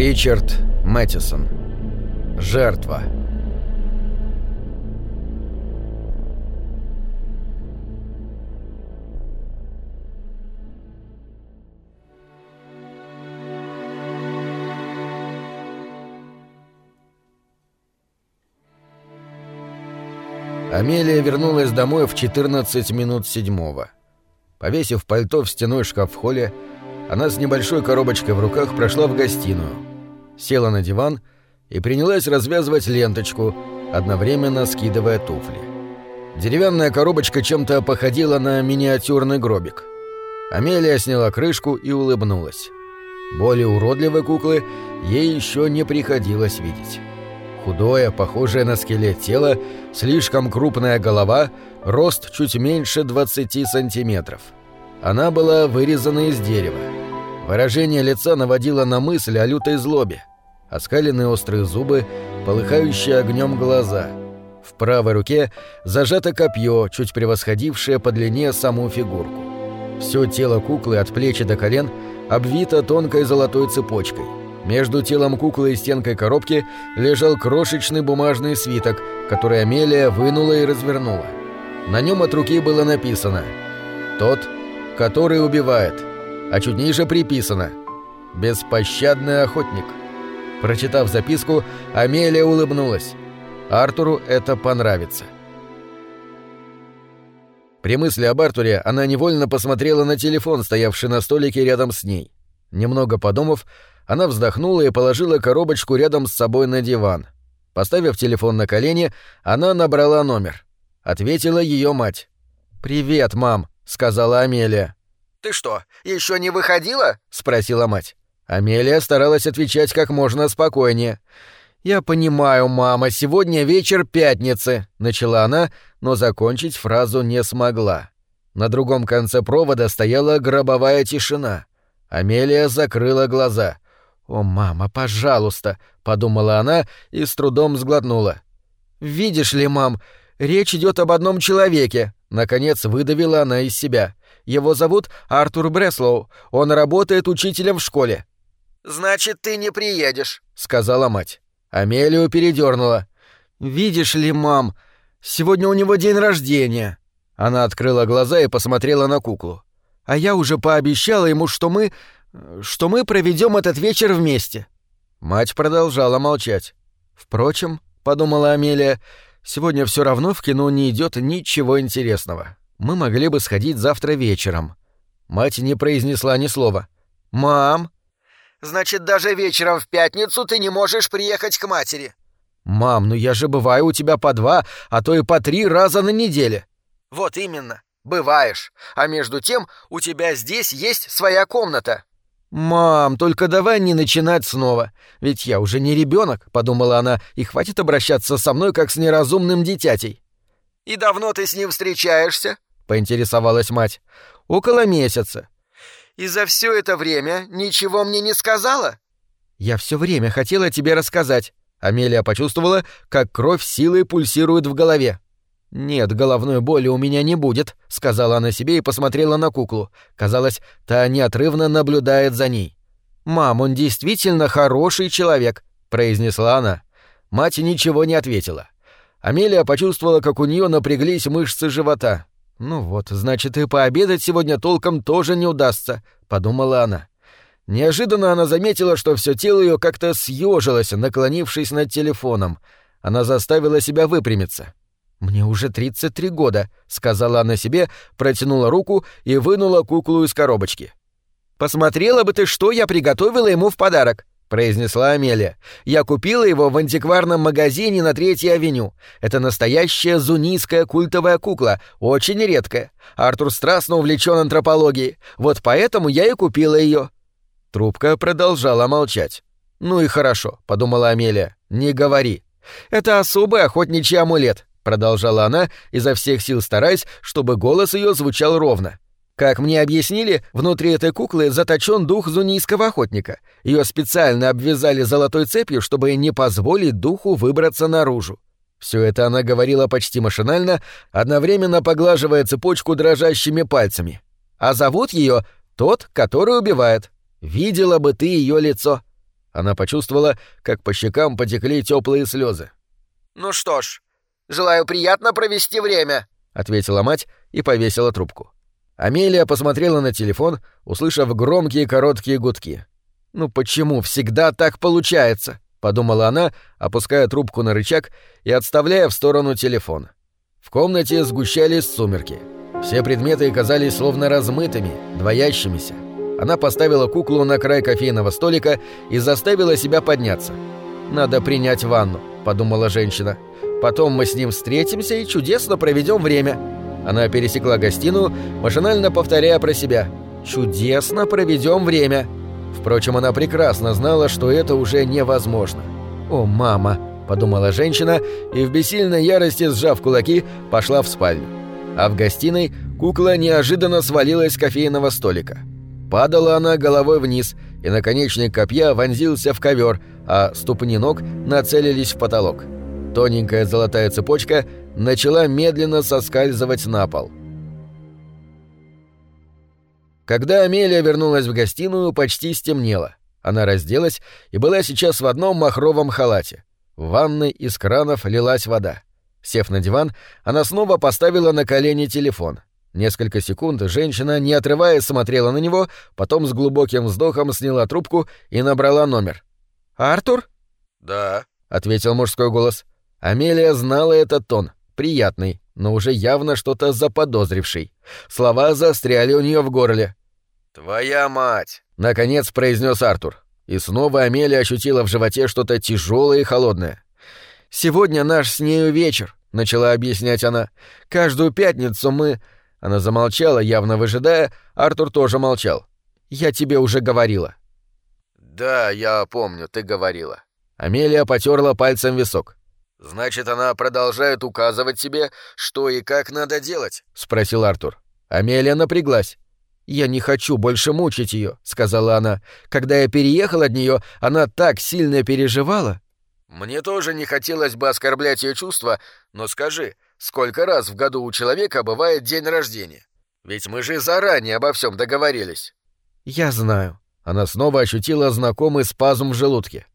Ричард Мэттисон. Жертва. Амелия вернулась домой в 14 минут седьмого. Повесив пальто в стеной шкаф в холле, она с небольшой коробочкой в руках прошла в гостиную, села на диван и принялась развязывать ленточку, одновременно скидывая туфли. Деревянная коробочка чем-то походила на миниатюрный гробик. Амелия сняла крышку и улыбнулась. Более уродливой куклы ей еще не приходилось видеть. Худое, похожее на скелет тело, слишком крупная голова, рост чуть меньше 20 сантиметров. Она была вырезана из дерева. Выражение лица наводило на мысль о лютой злобе. Оскаленные острые зубы, полыхающие огнем глаза. В правой руке зажато копье, чуть превосходившее по длине саму фигурку. Все тело куклы от плечи до колен обвито тонкой золотой цепочкой. Между телом куклы и стенкой коробки лежал крошечный бумажный свиток, который Амелия вынула и развернула. На нем от руки было написано «Тот, который убивает», а чуть ниже приписано «Беспощадный охотник». Прочитав записку, Амелия улыбнулась. Артуру это понравится. При мысли об Артуре она невольно посмотрела на телефон, стоявший на столике рядом с ней. Немного подумав, она вздохнула и положила коробочку рядом с собой на диван. Поставив телефон на колени, она набрала номер. Ответила ее мать. «Привет, мам», — сказала Амелия. «Ты что, еще не выходила?» — спросила мать. Амелия старалась отвечать как можно спокойнее. «Я понимаю, мама, сегодня вечер пятницы», — начала она, но закончить фразу не смогла. На другом конце провода стояла гробовая тишина. Амелия закрыла глаза. «О, мама, пожалуйста», — подумала она и с трудом сглотнула. «Видишь ли, мам, речь идет об одном человеке», — наконец выдавила она из себя. «Его зовут Артур Бреслоу. Он работает учителем в школе». «Значит, ты не приедешь», — сказала мать. Амелию передернула. «Видишь ли, мам, сегодня у него день рождения». Она открыла глаза и посмотрела на куклу. «А я уже пообещала ему, что мы что мы проведем этот вечер вместе». Мать продолжала молчать. «Впрочем», — подумала Амелия, — «сегодня все равно в кино не идет ничего интересного. Мы могли бы сходить завтра вечером». Мать не произнесла ни слова. «Мам!» «Значит, даже вечером в пятницу ты не можешь приехать к матери?» «Мам, ну я же бываю у тебя по два, а то и по три раза на неделе». «Вот именно. Бываешь. А между тем у тебя здесь есть своя комната». «Мам, только давай не начинать снова. Ведь я уже не ребенок, подумала она, — «и хватит обращаться со мной, как с неразумным дитятей». «И давно ты с ним встречаешься?» — поинтересовалась мать. «Около месяца». «И за все это время ничего мне не сказала?» «Я все время хотела тебе рассказать». Амелия почувствовала, как кровь силой пульсирует в голове. «Нет, головной боли у меня не будет», — сказала она себе и посмотрела на куклу. Казалось, та неотрывно наблюдает за ней. «Мам, он действительно хороший человек», — произнесла она. Мать ничего не ответила. Амелия почувствовала, как у нее напряглись мышцы живота. «Ну вот, значит, и пообедать сегодня толком тоже не удастся», — подумала она. Неожиданно она заметила, что все тело ее как-то съежилось, наклонившись над телефоном. Она заставила себя выпрямиться. «Мне уже 33 года», — сказала она себе, протянула руку и вынула куклу из коробочки. «Посмотрела бы ты, что я приготовила ему в подарок», — произнесла Амелия. «Я купила его в антикварном магазине на Третьей авеню. Это настоящая зунийская культовая кукла, очень редкая. Артур страстно увлечен антропологией. Вот поэтому я и купила ее». Трубка продолжала молчать. «Ну и хорошо», — подумала Амелия. «Не говори. Это особый охотничий амулет. — продолжала она, изо всех сил стараясь, чтобы голос ее звучал ровно. Как мне объяснили, внутри этой куклы заточен дух зунийского охотника. Ее специально обвязали золотой цепью, чтобы не позволить духу выбраться наружу. Все это она говорила почти машинально, одновременно поглаживая цепочку дрожащими пальцами. А зовут ее тот, который убивает. Видела бы ты ее лицо. Она почувствовала, как по щекам потекли теплые слезы. «Ну что ж, желаю приятно провести время», — ответила мать и повесила трубку. Амелия посмотрела на телефон, услышав громкие короткие гудки. «Ну почему всегда так получается?» — подумала она, опуская трубку на рычаг и отставляя в сторону телефон. В комнате сгущались сумерки. Все предметы казались словно размытыми, двоящимися. Она поставила куклу на край кофейного столика и заставила себя подняться. «Надо принять ванну», — подумала женщина. «Потом мы с ним встретимся и чудесно проведем время». Она пересекла гостиную, машинально повторяя про себя «Чудесно проведем время». Впрочем, она прекрасно знала, что это уже невозможно. «О, мама!» – подумала женщина и в бессильной ярости, сжав кулаки, пошла в спальню. А в гостиной кукла неожиданно свалилась с кофейного столика. Падала она головой вниз, и наконечник копья вонзился в ковер, а ступни ног нацелились в потолок. Тоненькая золотая цепочка начала медленно соскальзывать на пол. Когда Амелия вернулась в гостиную, почти стемнело. Она разделась и была сейчас в одном махровом халате. В ванной из кранов лилась вода. Сев на диван, она снова поставила на колени телефон. Несколько секунд женщина, не отрываясь, смотрела на него, потом с глубоким вздохом сняла трубку и набрала номер. «Артур?» «Да», — ответил мужской голос. Амелия знала этот тон, приятный, но уже явно что-то заподозривший. Слова застряли у нее в горле. «Твоя мать!» — наконец произнес Артур. И снова Амелия ощутила в животе что-то тяжелое и холодное. «Сегодня наш с нею вечер», — начала объяснять она. «Каждую пятницу мы...» Она замолчала, явно выжидая, Артур тоже молчал. «Я тебе уже говорила». «Да, я помню, ты говорила». Амелия потерла пальцем висок. «Значит, она продолжает указывать тебе, что и как надо делать?» — спросил Артур. Амелия напряглась. «Я не хочу больше мучить ее», — сказала она. «Когда я переехал от нее, она так сильно переживала». «Мне тоже не хотелось бы оскорблять ее чувства, но скажи, сколько раз в году у человека бывает день рождения? Ведь мы же заранее обо всем договорились». «Я знаю». Она снова ощутила знакомый спазм в желудке.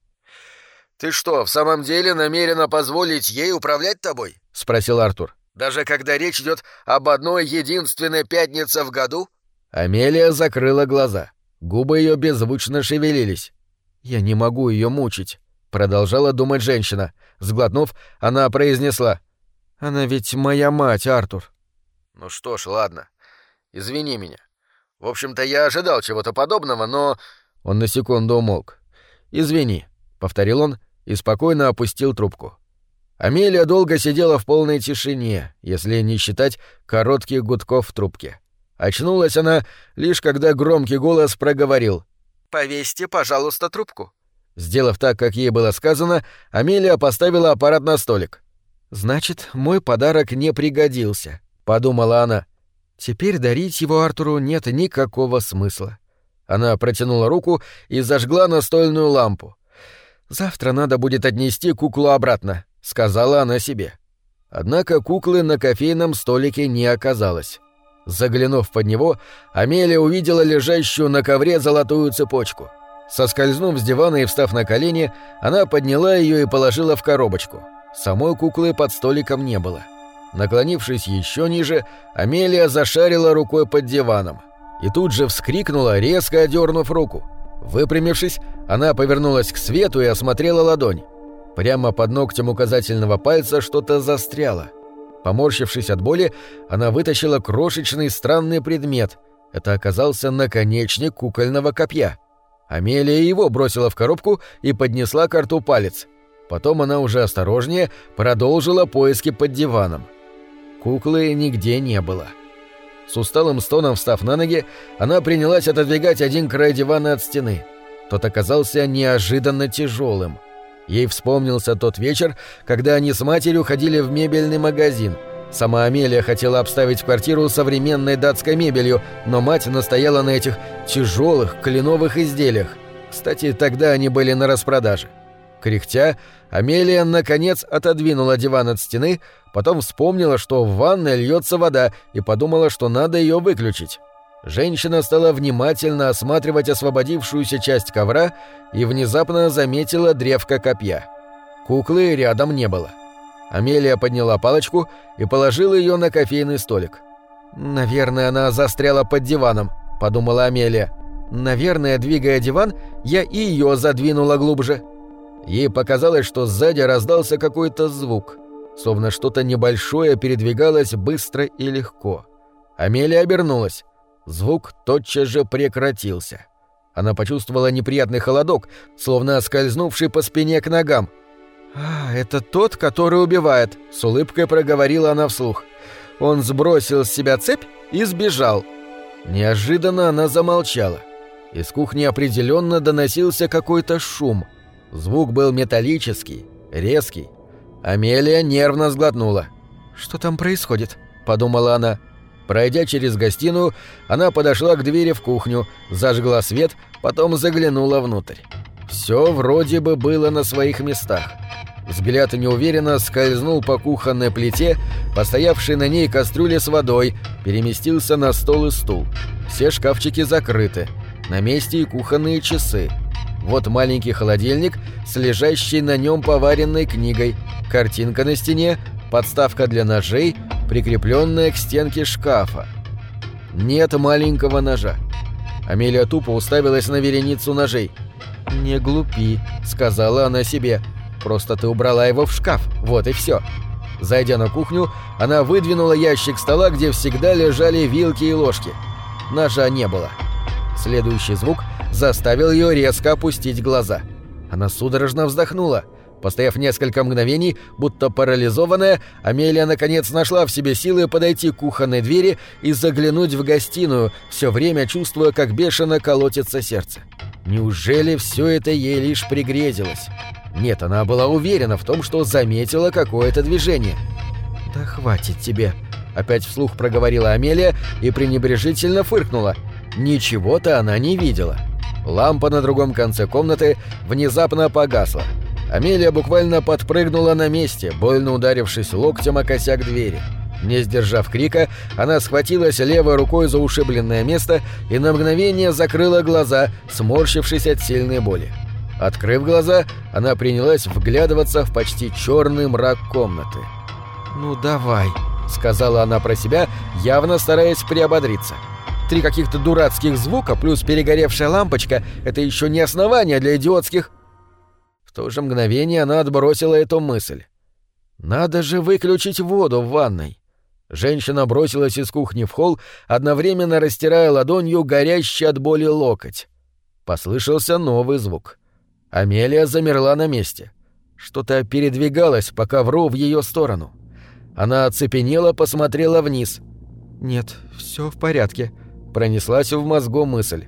«Ты что, в самом деле намерена позволить ей управлять тобой?» — спросил Артур. «Даже когда речь идет об одной единственной пятнице в году?» Амелия закрыла глаза. Губы ее беззвучно шевелились. «Я не могу ее мучить», — продолжала думать женщина. Сглотнув, она произнесла. «Она ведь моя мать, Артур». «Ну что ж, ладно. Извини меня. В общем-то, я ожидал чего-то подобного, но...» Он на секунду умолк. «Извини», — повторил он и спокойно опустил трубку. Амелия долго сидела в полной тишине, если не считать коротких гудков в трубке. Очнулась она лишь когда громкий голос проговорил. «Повесьте, пожалуйста, трубку». Сделав так, как ей было сказано, Амелия поставила аппарат на столик. «Значит, мой подарок не пригодился», — подумала она. «Теперь дарить его Артуру нет никакого смысла». Она протянула руку и зажгла настольную лампу. «Завтра надо будет отнести куклу обратно», — сказала она себе. Однако куклы на кофейном столике не оказалось. Заглянув под него, Амелия увидела лежащую на ковре золотую цепочку. Соскользнув с дивана и встав на колени, она подняла ее и положила в коробочку. Самой куклы под столиком не было. Наклонившись еще ниже, Амелия зашарила рукой под диваном. И тут же вскрикнула, резко одернув руку. Выпрямившись, она повернулась к свету и осмотрела ладонь. Прямо под ногтем указательного пальца что-то застряло. Поморщившись от боли, она вытащила крошечный странный предмет. Это оказался наконечник кукольного копья. Амелия его бросила в коробку и поднесла к рту палец. Потом она уже осторожнее продолжила поиски под диваном. Куклы нигде не было. С усталым стоном встав на ноги, она принялась отодвигать один край дивана от стены. Тот оказался неожиданно тяжелым. Ей вспомнился тот вечер, когда они с матерью ходили в мебельный магазин. Сама Амелия хотела обставить квартиру современной датской мебелью, но мать настояла на этих тяжелых кленовых изделиях. Кстати, тогда они были на распродаже. Кряхтя, Амелия, наконец, отодвинула диван от стены, потом вспомнила, что в ванной льется вода, и подумала, что надо ее выключить. Женщина стала внимательно осматривать освободившуюся часть ковра и внезапно заметила древко копья. Куклы рядом не было. Амелия подняла палочку и положила ее на кофейный столик. «Наверное, она застряла под диваном», — подумала Амелия. «Наверное, двигая диван, я и ее задвинула глубже». Ей показалось, что сзади раздался какой-то звук, словно что-то небольшое передвигалось быстро и легко. Амелия обернулась. Звук тотчас же прекратился. Она почувствовала неприятный холодок, словно скользнувший по спине к ногам. «А, это тот, который убивает», — с улыбкой проговорила она вслух. Он сбросил с себя цепь и сбежал. Неожиданно она замолчала. Из кухни определенно доносился какой-то шум. Звук был металлический, резкий. Амелия нервно сглотнула. «Что там происходит?» — подумала она. Пройдя через гостиную, она подошла к двери в кухню, зажгла свет, потом заглянула внутрь. Все вроде бы было на своих местах. Взгляд неуверенно скользнул по кухонной плите, постоявшей на ней кастрюле с водой, переместился на стол и стул. Все шкафчики закрыты. На месте и кухонные часы. Вот маленький холодильник с лежащей на нем поваренной книгой, картинка на стене, подставка для ножей, прикрепленная к стенке шкафа. Нет маленького ножа. Амелия тупо уставилась на вереницу ножей. «Не глупи», — сказала она себе. «Просто ты убрала его в шкаф, вот и все». Зайдя на кухню, она выдвинула ящик стола, где всегда лежали вилки и ложки. Ножа не было. Следующий звук заставил ее резко опустить глаза. Она судорожно вздохнула. Постояв несколько мгновений, будто парализованная, Амелия наконец нашла в себе силы подойти к кухонной двери и заглянуть в гостиную, все время чувствуя, как бешено колотится сердце. Неужели все это ей лишь пригрезилось? Нет, она была уверена в том, что заметила какое-то движение. «Да хватит тебе», — опять вслух проговорила Амелия и пренебрежительно фыркнула. Ничего-то она не видела. Лампа на другом конце комнаты внезапно погасла. Амелия буквально подпрыгнула на месте, больно ударившись локтем о косяк двери. Не сдержав крика, она схватилась левой рукой за ушибленное место и на мгновение закрыла глаза, сморщившись от сильной боли. Открыв глаза, она принялась вглядываться в почти черный мрак комнаты. «Ну давай», — сказала она про себя, явно стараясь приободриться. «Три каких-то дурацких звука плюс перегоревшая лампочка — это еще не основание для идиотских...» то же мгновение она отбросила эту мысль. «Надо же выключить воду в ванной!» Женщина бросилась из кухни в холл, одновременно растирая ладонью горящий от боли локоть. Послышался новый звук. Амелия замерла на месте. Что-то передвигалось по ковру в ее сторону. Она оцепенела, посмотрела вниз. «Нет, все в порядке», — пронеслась в мозгу мысль.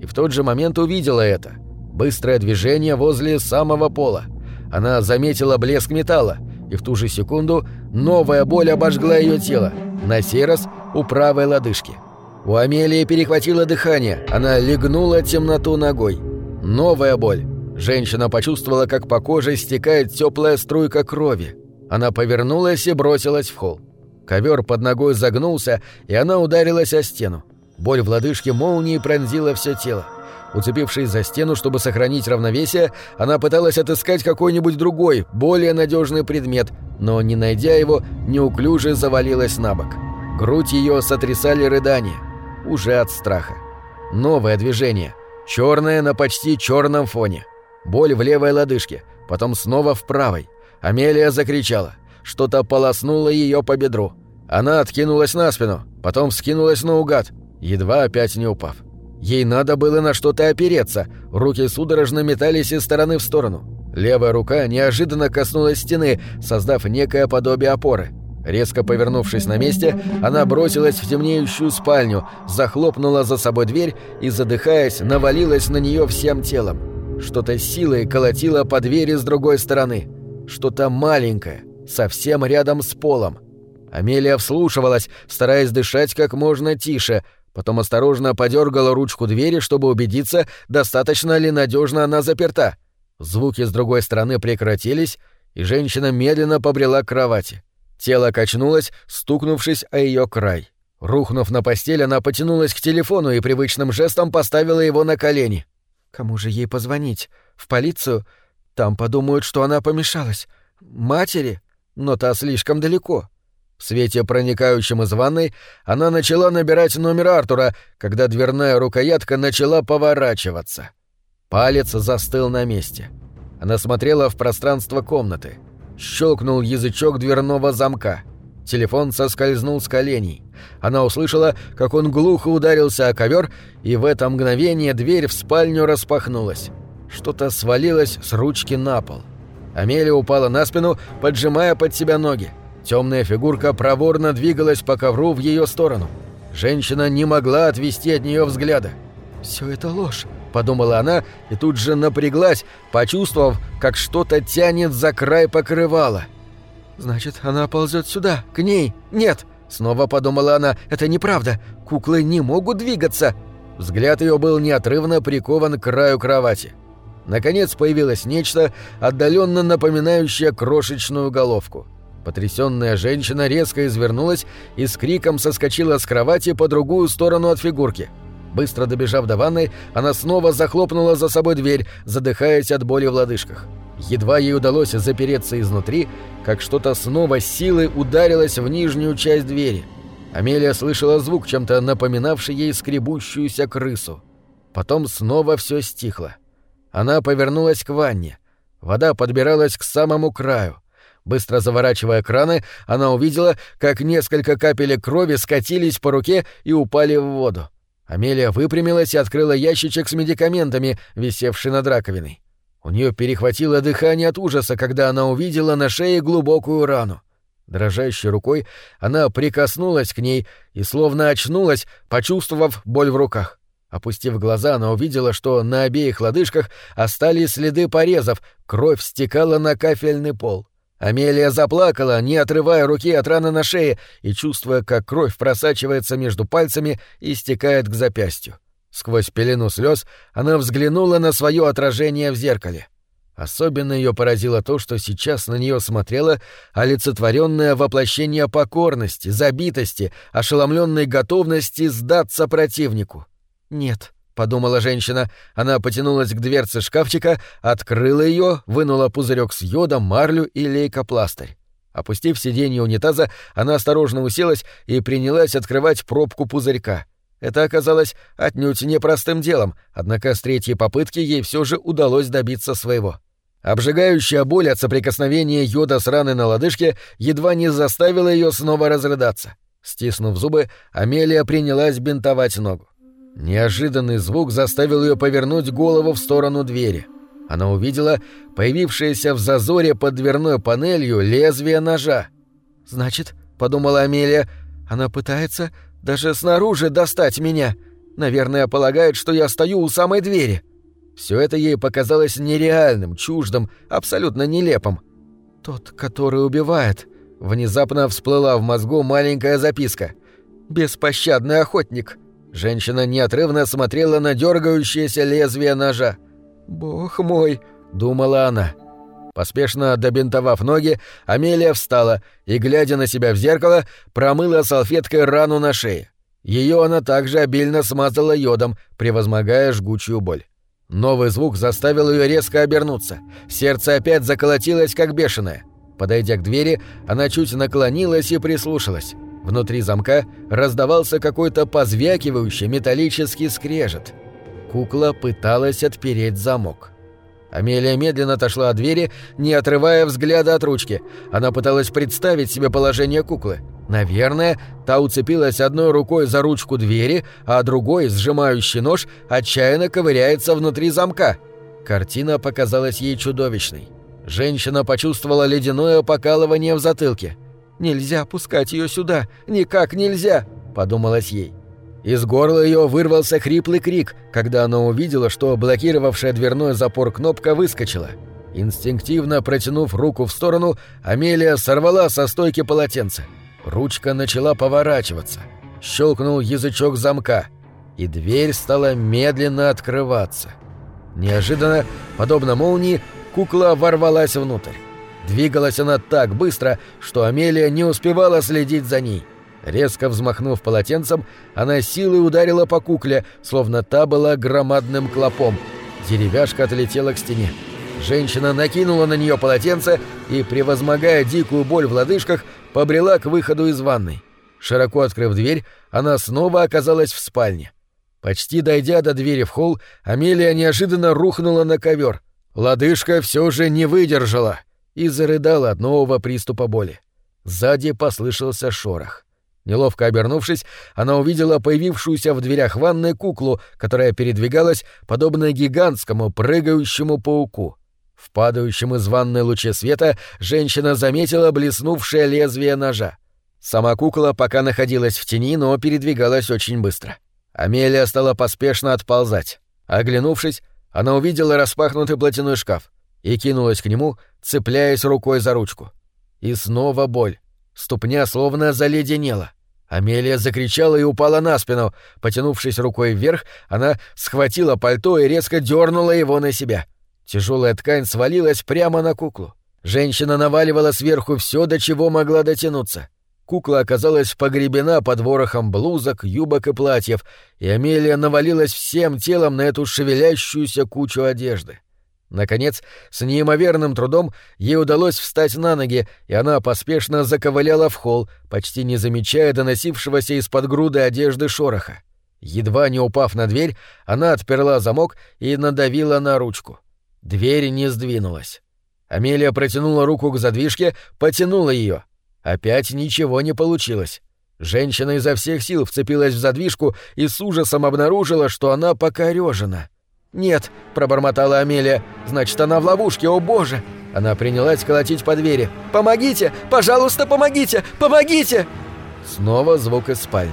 И в тот же момент увидела это — Быстрое движение возле самого пола. Она заметила блеск металла, и в ту же секунду новая боль обожгла ее тело, на сей раз у правой лодыжки. У Амелии перехватило дыхание, она легнула темноту ногой. Новая боль. Женщина почувствовала, как по коже стекает теплая струйка крови. Она повернулась и бросилась в холл. Ковер под ногой загнулся, и она ударилась о стену. Боль в лодыжке молнией пронзила все тело. Уцепившись за стену, чтобы сохранить равновесие, она пыталась отыскать какой-нибудь другой, более надежный предмет, но, не найдя его, неуклюже завалилась на бок. Грудь ее сотрясали рыдания, уже от страха. Новое движение, черное на почти черном фоне. Боль в левой лодыжке, потом снова в правой. Амелия закричала. Что-то полоснуло ее по бедру. Она откинулась на спину, потом вскинулась наугад, едва опять не упав. Ей надо было на что-то опереться, руки судорожно метались из стороны в сторону. Левая рука неожиданно коснулась стены, создав некое подобие опоры. Резко повернувшись на месте, она бросилась в темнеющую спальню, захлопнула за собой дверь и, задыхаясь, навалилась на нее всем телом. Что-то силой колотило по двери с другой стороны. Что-то маленькое, совсем рядом с полом. Амелия вслушивалась, стараясь дышать как можно тише — Потом осторожно подергала ручку двери, чтобы убедиться, достаточно ли надежно она заперта. Звуки с другой стороны прекратились, и женщина медленно побрела к кровати. Тело качнулось, стукнувшись о ее край. Рухнув на постель, она потянулась к телефону и привычным жестом поставила его на колени. Кому же ей позвонить? В полицию? Там подумают, что она помешалась. Матери? Но та слишком далеко. В свете, проникающем из ванной, она начала набирать номер Артура, когда дверная рукоятка начала поворачиваться. Палец застыл на месте. Она смотрела в пространство комнаты. Щелкнул язычок дверного замка. Телефон соскользнул с коленей. Она услышала, как он глухо ударился о ковер, и в это мгновение дверь в спальню распахнулась. Что-то свалилось с ручки на пол. Амелия упала на спину, поджимая под себя ноги. Темная фигурка проворно двигалась по ковру в ее сторону. Женщина не могла отвести от нее взгляда. «Все это ложь», — подумала она и тут же напряглась, почувствовав, как что-то тянет за край покрывала. «Значит, она ползет сюда, к ней. Нет!» Снова подумала она, это неправда. Куклы не могут двигаться. Взгляд ее был неотрывно прикован к краю кровати. Наконец появилось нечто, отдаленно напоминающее крошечную головку. Потрясенная женщина резко извернулась и с криком соскочила с кровати по другую сторону от фигурки. Быстро добежав до ванной, она снова захлопнула за собой дверь, задыхаясь от боли в лодыжках. Едва ей удалось запереться изнутри, как что-то снова силой ударилось в нижнюю часть двери. Амелия слышала звук, чем-то напоминавший ей скребущуюся крысу. Потом снова все стихло. Она повернулась к ванне. Вода подбиралась к самому краю. Быстро заворачивая краны, она увидела, как несколько капелек крови скатились по руке и упали в воду. Амелия выпрямилась и открыла ящичек с медикаментами, висевший над раковиной. У нее перехватило дыхание от ужаса, когда она увидела на шее глубокую рану. Дрожащей рукой она прикоснулась к ней и словно очнулась, почувствовав боль в руках. Опустив глаза, она увидела, что на обеих лодыжках остались следы порезов, кровь стекала на кафельный пол. Амелия заплакала, не отрывая руки от раны на шее и чувствуя, как кровь просачивается между пальцами и стекает к запястью. Сквозь пелену слез она взглянула на свое отражение в зеркале. Особенно ее поразило то, что сейчас на нее смотрело олицетворенное воплощение покорности, забитости, ошеломленной готовности сдаться противнику. «Нет», — подумала женщина, она потянулась к дверце шкафчика, открыла ее, вынула пузырек с йодом, марлю и лейкопластырь. Опустив сиденье унитаза, она осторожно уселась и принялась открывать пробку пузырька — это оказалось отнюдь непростым делом, однако с третьей попытки ей все же удалось добиться своего. Обжигающая боль от соприкосновения йода с раной на лодыжке едва не заставила ее снова разрыдаться. Стиснув зубы, Амелия принялась бинтовать ногу. Неожиданный звук заставил ее повернуть голову в сторону двери. Она увидела появившееся в зазоре под дверной панелью лезвие ножа. «Значит, — подумала Амелия, — она пытается даже снаружи достать меня. Наверное, полагает, что я стою у самой двери. Все это ей показалось нереальным, чуждым, абсолютно нелепым. Тот, который убивает. Внезапно всплыла в мозгу маленькая записка. «Беспощадный охотник». Женщина неотрывно смотрела на дергающееся лезвие ножа. «Бог мой!» — думала она. Поспешно добинтовав ноги, Амелия встала и, глядя на себя в зеркало, промыла салфеткой рану на шее. Ее она также обильно смазала йодом, превозмогая жгучую боль. Новый звук заставил ее резко обернуться. Сердце опять заколотилось, как бешеное. Подойдя к двери, она чуть наклонилась и прислушалась. Внутри замка раздавался какой-то позвякивающий металлический скрежет. Кукла пыталась отпереть замок. Амелия медленно отошла от двери, не отрывая взгляда от ручки. Она пыталась представить себе положение куклы. Наверное, та уцепилась одной рукой за ручку двери, а другой, сжимающий нож, отчаянно ковыряется внутри замка. Картина показалась ей чудовищной. Женщина почувствовала ледяное покалывание в затылке. «Нельзя пускать ее сюда! Никак нельзя!» – подумалось ей. Из горла ее вырвался хриплый крик, когда она увидела, что блокировавшая дверной запор кнопка выскочила. Инстинктивно протянув руку в сторону, Амелия сорвала со стойки полотенце. Ручка начала поворачиваться. Щелкнул язычок замка, и дверь стала медленно открываться. Неожиданно, подобно молнии, кукла ворвалась внутрь. Двигалась она так быстро, что Амелия не успевала следить за ней. Резко взмахнув полотенцем, она силой ударила по кукле, словно та была громадным клопом. Деревяшка отлетела к стене. Женщина накинула на нее полотенце и, превозмогая дикую боль в лодыжках, побрела к выходу из ванной. Широко открыв дверь, она снова оказалась в спальне. Почти дойдя до двери в холл, Амелия неожиданно рухнула на ковер. Лодыжка все же не выдержала и зарыдала от нового приступа боли. Сзади послышался шорох. Неловко обернувшись, она увидела появившуюся в дверях ванной куклу, которая передвигалась подобно гигантскому прыгающему пауку. В падающем из ванной луче света женщина заметила блеснувшее лезвие ножа. Сама кукла пока находилась в тени, но передвигалась очень быстро. Амелия стала поспешно отползать. Оглянувшись, она увидела распахнутый платяной шкаф и кинулась к нему, цепляясь рукой за ручку. И снова боль. Ступня словно заледенела. Амелия закричала и упала на спину. Потянувшись рукой вверх, она схватила пальто и резко дернула его на себя — Тяжелая ткань свалилась прямо на куклу. Женщина наваливала сверху все, до чего могла дотянуться. Кукла оказалась погребена под ворохом блузок, юбок и платьев, и Амелия навалилась всем телом на эту шевелящуюся кучу одежды. Наконец, с неимоверным трудом ей удалось встать на ноги, и она поспешно заковыляла в холл, почти не замечая доносившегося из-под груды одежды шороха. Едва не упав на дверь, она отперла замок и надавила на ручку. Дверь не сдвинулась. Амелия протянула руку к задвижке, потянула ее. Опять ничего не получилось. Женщина изо всех сил вцепилась в задвижку и с ужасом обнаружила, что она покорежена. «Нет», — пробормотала Амелия, — «значит, она в ловушке, о боже!» Она принялась колотить по двери. «Помогите! Пожалуйста, помогите! Помогите!» Снова звук из спальни.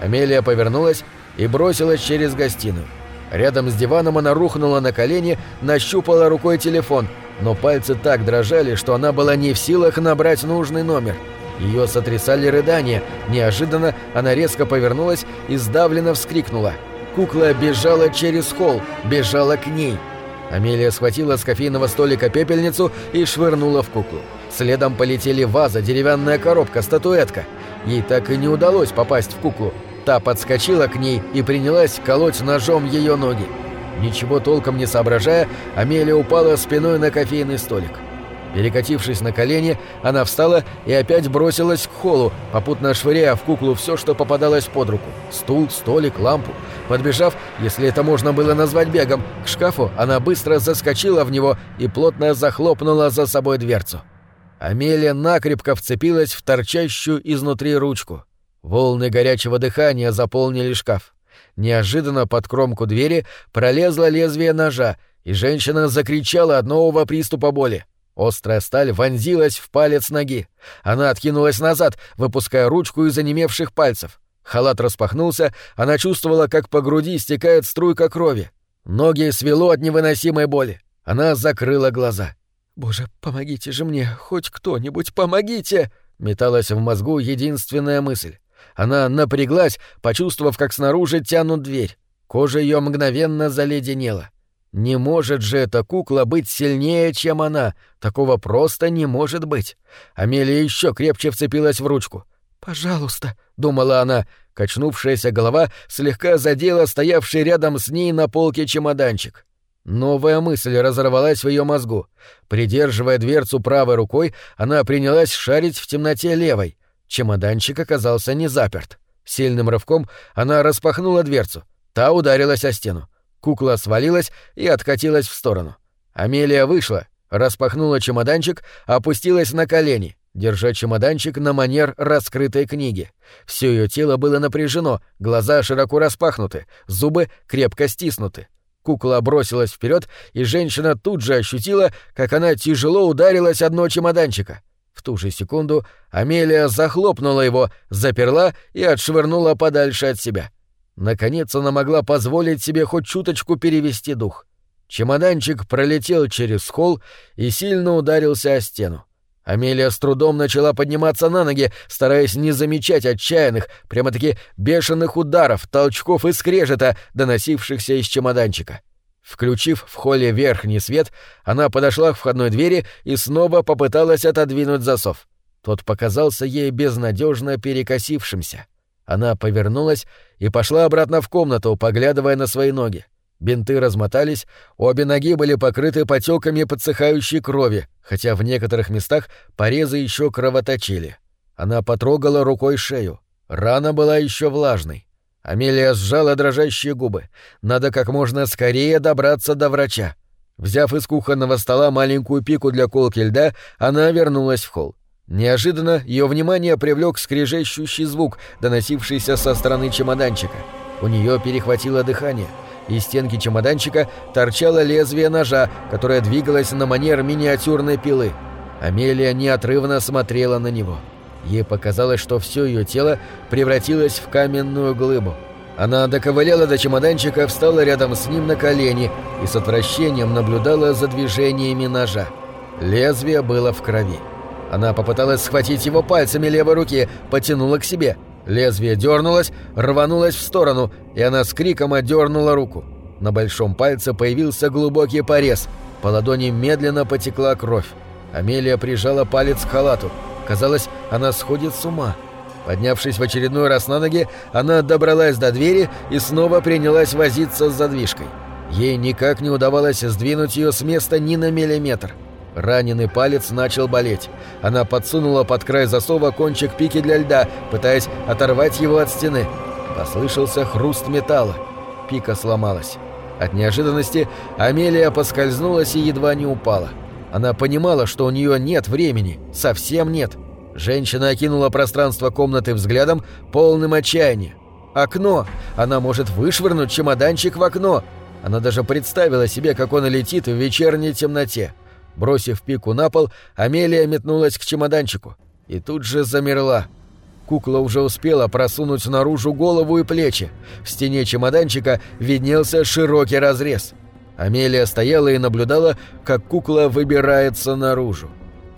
Амелия повернулась и бросилась через гостиную. Рядом с диваном она рухнула на колени, нащупала рукой телефон, но пальцы так дрожали, что она была не в силах набрать нужный номер. Ее сотрясали рыдания. Неожиданно она резко повернулась и сдавленно вскрикнула. Кукла бежала через холл, бежала к ней. Амелия схватила с кофейного столика пепельницу и швырнула в куклу. Следом полетели ваза, деревянная коробка, статуэтка. Ей так и не удалось попасть в куклу. Та подскочила к ней и принялась колоть ножом ее ноги. Ничего толком не соображая, Амелия упала спиной на кофейный столик. Перекатившись на колени, она встала и опять бросилась к холлу, попутно швыряя в куклу все, что попадалось под руку. Стул, столик, лампу. Подбежав, если это можно было назвать бегом, к шкафу, она быстро заскочила в него и плотно захлопнула за собой дверцу. Амелия накрепко вцепилась в торчащую изнутри ручку. Волны горячего дыхания заполнили шкаф. Неожиданно под кромку двери пролезло лезвие ножа, и женщина закричала от нового приступа боли. Острая сталь вонзилась в палец ноги. Она откинулась назад, выпуская ручку из онемевших пальцев. Халат распахнулся, она чувствовала, как по груди стекает струйка крови. Ноги свело от невыносимой боли. Она закрыла глаза. «Боже, помогите же мне, хоть кто-нибудь, помогите!» Металась в мозгу единственная мысль. Она напряглась, почувствовав, как снаружи тянут дверь. Кожа ее мгновенно заледенела. Не может же эта кукла быть сильнее, чем она. Такого просто не может быть. Амелия еще крепче вцепилась в ручку. «Пожалуйста», — думала она, качнувшаяся голова слегка задела стоявший рядом с ней на полке чемоданчик. Новая мысль разорвалась в ее мозгу. Придерживая дверцу правой рукой, она принялась шарить в темноте левой. Чемоданчик оказался не заперт. Сильным рывком она распахнула дверцу. Та ударилась о стену. Кукла свалилась и откатилась в сторону. Амелия вышла, распахнула чемоданчик, опустилась на колени, держа чемоданчик на манер раскрытой книги. Все ее тело было напряжено, глаза широко распахнуты, зубы крепко стиснуты. Кукла бросилась вперед, и женщина тут же ощутила, как она тяжело ударилась о дно чемоданчика. В ту же секунду Амелия захлопнула его, заперла и отшвырнула подальше от себя. Наконец она могла позволить себе хоть чуточку перевести дух. Чемоданчик пролетел через холл и сильно ударился о стену. Амелия с трудом начала подниматься на ноги, стараясь не замечать отчаянных, прямо-таки бешеных ударов, толчков и скрежета, доносившихся из чемоданчика. Включив в холле верхний свет, она подошла к входной двери и снова попыталась отодвинуть засов. Тот показался ей безнадежно перекосившимся. Она повернулась и пошла обратно в комнату, поглядывая на свои ноги. Бинты размотались, обе ноги были покрыты потеками подсыхающей крови, хотя в некоторых местах порезы еще кровоточили. Она потрогала рукой шею. Рана была еще влажной. Амелия сжала дрожащие губы. Надо как можно скорее добраться до врача. Взяв из кухонного стола маленькую пику для колки льда, она вернулась в холл. Неожиданно ее внимание привлек скрежещущий звук, доносившийся со стороны чемоданчика. У нее перехватило дыхание — из стенки чемоданчика торчало лезвие ножа, которое двигалось на манер миниатюрной пилы. Амелия неотрывно смотрела на него. Ей показалось, что все ее тело превратилось в каменную глыбу. Она доковыляла до чемоданчика, встала рядом с ним на колени и с отвращением наблюдала за движениями ножа. Лезвие было в крови. Она попыталась схватить его пальцами левой руки, потянула к себе – Лезвие дернулось, рванулось в сторону, и она с криком отдернула руку. На большом пальце появился глубокий порез. По ладони медленно потекла кровь. Амелия прижала палец к халату. Казалось, она сходит с ума. Поднявшись в очередной раз на ноги, она добралась до двери и снова принялась возиться с задвижкой. Ей никак не удавалось сдвинуть ее с места ни на миллиметр. Раненый палец начал болеть. Она подсунула под край засова кончик пики для льда, пытаясь оторвать его от стены. Послышался хруст металла. Пика сломалась. От неожиданности Амелия поскользнулась и едва не упала. Она понимала, что у нее нет времени, совсем нет. Женщина окинула пространство комнаты взглядом, полным отчаяния. Окно! Она может вышвырнуть чемоданчик в окно! Она даже представила себе, как он летит в вечерней темноте. Бросив пику на пол, Амелия метнулась к чемоданчику и тут же замерла. Кукла уже успела просунуть наружу голову и плечи. В стене чемоданчика виднелся широкий разрез. Амелия стояла и наблюдала, как кукла выбирается наружу.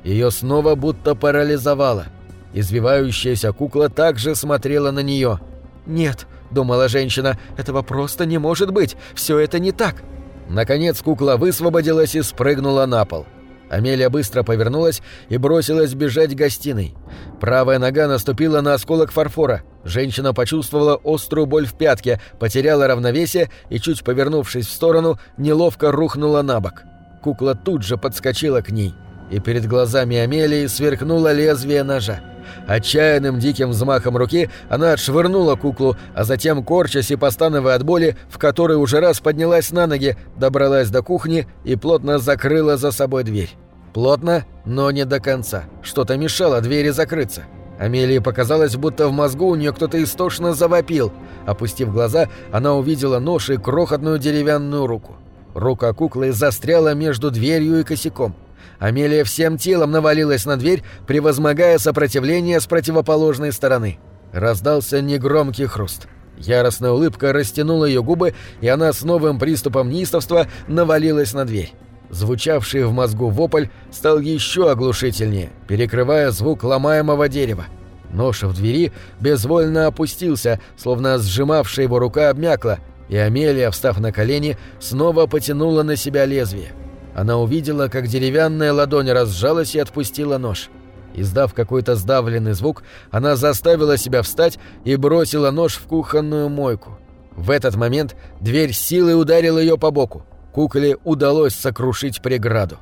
Ее снова будто парализовало. Извивающаяся кукла также смотрела на нее. «Нет», — думала женщина, — «этого просто не может быть. Все это не так». Наконец кукла высвободилась и спрыгнула на пол. Амелия быстро повернулась и бросилась бежать гостиной. Правая нога наступила на осколок фарфора. Женщина почувствовала острую боль в пятке, потеряла равновесие и, чуть повернувшись в сторону, неловко рухнула на бок. Кукла тут же подскочила к ней, и перед глазами Амелии сверкнуло лезвие ножа. Отчаянным диким взмахом руки она отшвырнула куклу, а затем, корчась и постановая от боли, в которой уже раз поднялась на ноги, добралась до кухни и плотно закрыла за собой дверь. Плотно, но не до конца. Что-то мешало двери закрыться. Амелии показалось, будто в мозгу у нее кто-то истошно завопил. Опустив глаза, она увидела нож и крохотную деревянную руку. Рука куклы застряла между дверью и косяком. Амелия всем телом навалилась на дверь, превозмогая сопротивление с противоположной стороны. Раздался негромкий хруст. Яростная улыбка растянула ее губы, и она с новым приступом неистовства навалилась на дверь. Звучавший в мозгу вопль стал еще оглушительнее, перекрывая звук ломаемого дерева. Нож в двери безвольно опустился, словно сжимавшая его рука обмякла, и Амелия, встав на колени, снова потянула на себя лезвие. Она увидела, как деревянная ладонь разжалась и отпустила нож. Издав какой-то сдавленный звук, она заставила себя встать и бросила нож в кухонную мойку. В этот момент дверь силой ударила ее по боку. Кукле удалось сокрушить преграду.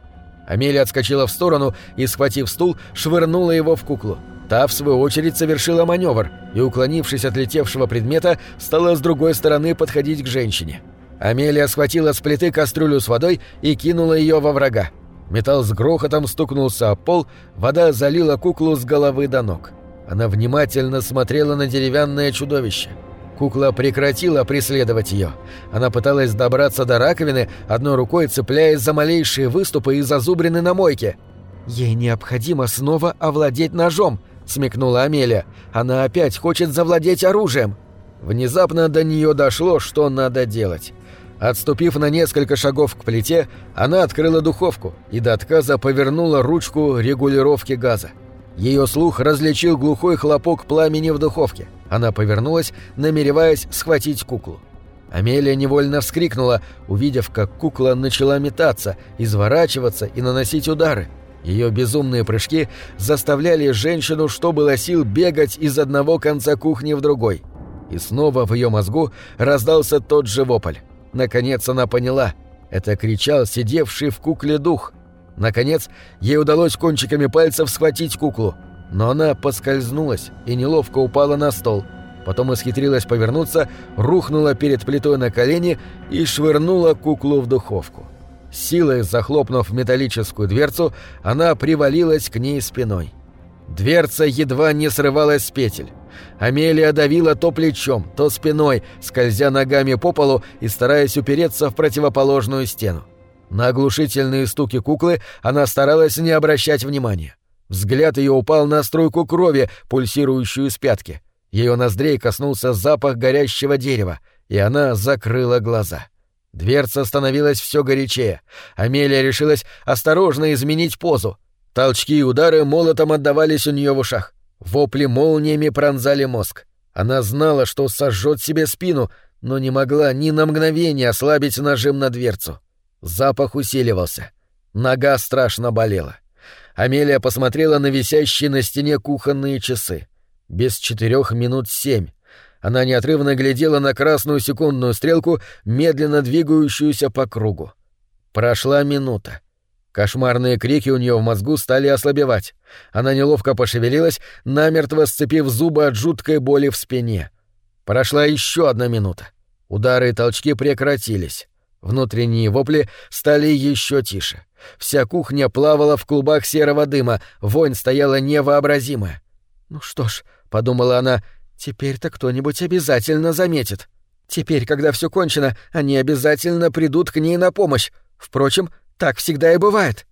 Амелия отскочила в сторону и, схватив стул, швырнула его в куклу. Та, в свою очередь, совершила маневр и, уклонившись от летевшего предмета, стала с другой стороны подходить к женщине. Амелия схватила с плиты кастрюлю с водой и кинула ее во врага. Металл с грохотом стукнулся о пол, вода залила куклу с головы до ног. Она внимательно смотрела на деревянное чудовище. Кукла прекратила преследовать ее. Она пыталась добраться до раковины, одной рукой цепляясь за малейшие выступы и зазубрины на мойке. «Ей необходимо снова овладеть ножом», — смекнула Амелия. «Она опять хочет завладеть оружием». Внезапно до нее дошло, что надо делать. Отступив на несколько шагов к плите, она открыла духовку и до отказа повернула ручку регулировки газа. Ее слух различил глухой хлопок пламени в духовке. Она повернулась, намереваясь схватить куклу. Амелия невольно вскрикнула, увидев, как кукла начала метаться, изворачиваться и наносить удары. Ее безумные прыжки заставляли женщину, что было сил, бегать из одного конца кухни в другой. И снова в ее мозгу раздался тот же вопль. Наконец она поняла. Это кричал сидевший в кукле дух. Наконец, ей удалось кончиками пальцев схватить куклу. Но она поскользнулась и неловко упала на стол. Потом исхитрилась повернуться, рухнула перед плитой на колени и швырнула куклу в духовку. Силой захлопнув металлическую дверцу, она привалилась к ней спиной. Дверца едва не срывалась с петель. Амелия давила то плечом, то спиной, скользя ногами по полу и стараясь упереться в противоположную стену. На оглушительные стуки куклы она старалась не обращать внимания. Взгляд ее упал на струйку крови, пульсирующую с пятки. Ее ноздрей коснулся запах горящего дерева, и она закрыла глаза. — Дверца становилась все горячее. Амелия решилась осторожно изменить позу. Толчки и удары молотом отдавались у нее в ушах. Вопли молниями пронзали мозг. Она знала, что сожжет себе спину, но не могла ни на мгновение ослабить нажим на дверцу. Запах усиливался. Нога страшно болела. Амелия посмотрела на висящие на стене кухонные часы. Без четырех минут семь. Она неотрывно глядела на красную секундную стрелку, медленно двигающуюся по кругу. Прошла минута. Кошмарные крики у нее в мозгу стали ослабевать. Она неловко пошевелилась, намертво сцепив зубы от жуткой боли в спине. Прошла еще одна минута. Удары и толчки прекратились. Внутренние вопли стали еще тише. Вся кухня плавала в клубах серого дыма, вонь стояла невообразимая. «Ну что ж», — подумала она, Теперь-то кто-нибудь обязательно заметит. Теперь, когда все кончено, они обязательно придут к ней на помощь. Впрочем, так всегда и бывает.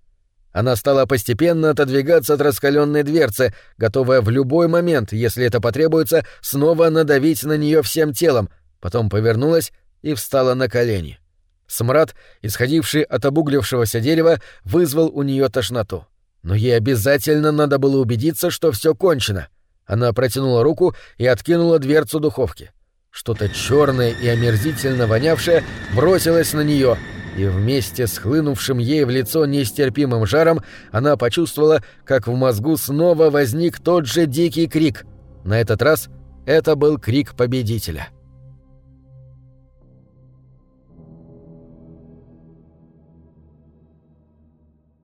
Она стала постепенно отодвигаться от раскаленной дверцы, готовая в любой момент, если это потребуется, снова надавить на нее всем телом, потом повернулась и встала на колени. Смрад, исходивший от обуглившегося дерева, вызвал у нее тошноту. Но ей обязательно надо было убедиться, что все кончено — она протянула руку и откинула дверцу духовки. Что-то черное и омерзительно вонявшее бросилось на нее, и вместе с хлынувшим ей в лицо нестерпимым жаром она почувствовала, как в мозгу снова возник тот же дикий крик. На этот раз это был крик победителя.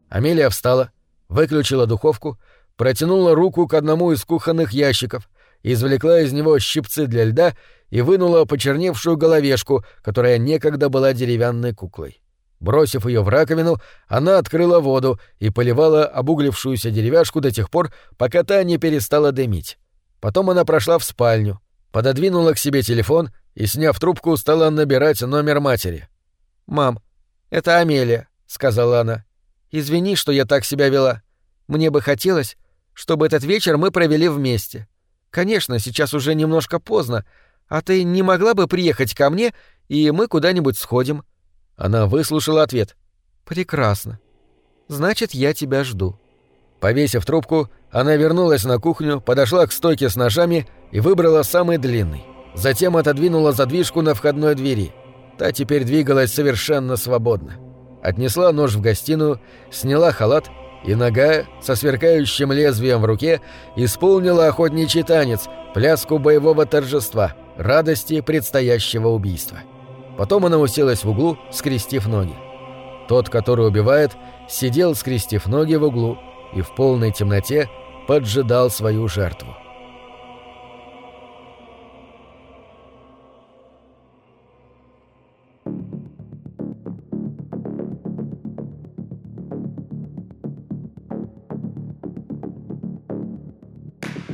Амелия встала, выключила духовку, протянула руку к одному из кухонных ящиков, извлекла из него щипцы для льда и вынула почерневшую головешку, которая некогда была деревянной куклой. Бросив ее в раковину, она открыла воду и поливала обуглившуюся деревяшку до тех пор, пока та не перестала дымить. Потом она прошла в спальню, пододвинула к себе телефон и, сняв трубку, стала набирать номер матери. «Мам, это Амелия», — сказала она. «Извини, что я так себя вела. Мне бы хотелось, чтобы этот вечер мы провели вместе. Конечно, сейчас уже немножко поздно, а ты не могла бы приехать ко мне, и мы куда-нибудь сходим?» Она выслушала ответ. «Прекрасно. Значит, я тебя жду». Повесив трубку, она вернулась на кухню, подошла к стойке с ножами и выбрала самый длинный. Затем отодвинула задвижку на входной двери. Та теперь двигалась совершенно свободно. Отнесла нож в гостиную, сняла халат и нога со сверкающим лезвием в руке исполнила охотничий танец, пляску боевого торжества, радости предстоящего убийства. Потом она уселась в углу, скрестив ноги. Тот, который убивает, сидел, скрестив ноги в углу, и в полной темноте поджидал свою жертву.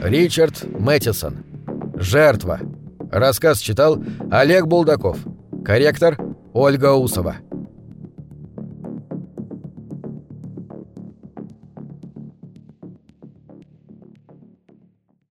Ричард Мэттисон. Жертва. Рассказ читал Олег Булдаков. Корректор Ольга Усова.